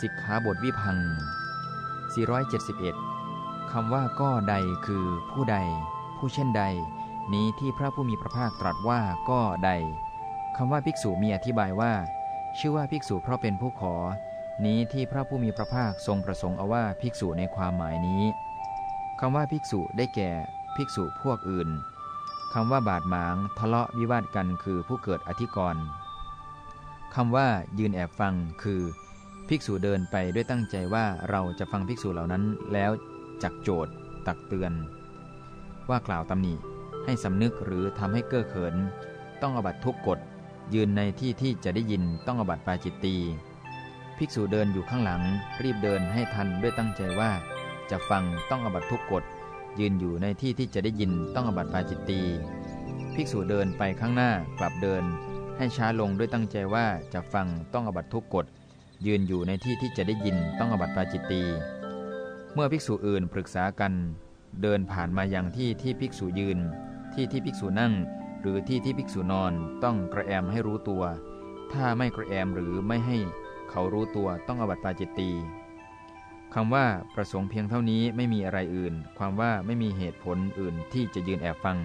สิกขาบทวิพัง 471 คำว่าก็ใดคือผู้ใด ผู้เช่นใด นี้ที่พระผู้มีพระภาคตรัสว่าก็ใด คำว่าภิกษุมีอธิบายว่า ชื่อว่าภิกษุเพราะเป็นผู้ขอ นี้ที่พระผู้มีพระภาคทรงประสงค์เอาว่าภิกษุในความหมายนี้คำว่าภิกษุได้แก่ภิกษุพวกอื่นคำว่าบาดหมางทะเลาะวิวาทกันคือผู้เกิดอธิกรณ์คำว่ายืนแอบฟังคือ ภิกษุเดินไปด้วยตั้งใจว่าเราจะฟังภิกษุเหล่านั้นแล้วจักโจทย์ ตักเตือน ว่ากล่าวตำหนิให้สำนึกหรือทำให้เก้อเขิน ต้องอบัตทุกกฎยืนในที่ที่จะได้ยินต้องอบัตปาจิตตีภิกษุเดินอยู่ข้างหลัง รีบเดินให้ทันด้วยตั้งใจว่า จะฟังต้องอบัตทุกกฎยืนอยู่ในที่ที่จะได้ยินต้องอบัตปาจิตตีภิกษุเดินไปข้างหน้า กลับเดิน ให้ช้าลงด้วยตั้งใจว่าจะฟังต้องอบัตทุกกฎ ยืนอยู่ในที่ที่จะได้ยินต้องอบัตปาจิตตี เมื่อภิกษุอื่นปรึกษากัน เดินผ่านมาอย่างที่ที่ภิกษุยืน ที่ที่ภิกษุนั่ง หรือที่ที่ภิกษุนอนต้องกระแอมให้รู้ตัว ถ้าไม่กระแอมหรือไม่ให้เขารู้ตัวต้องอบัตปาจิตตีคำว่าประสงค์เพียงเท่านี้ไม่มีอะไรอื่น ความว่าไม่มีเหตุผลอื่นที่จะยืนแอบฟัง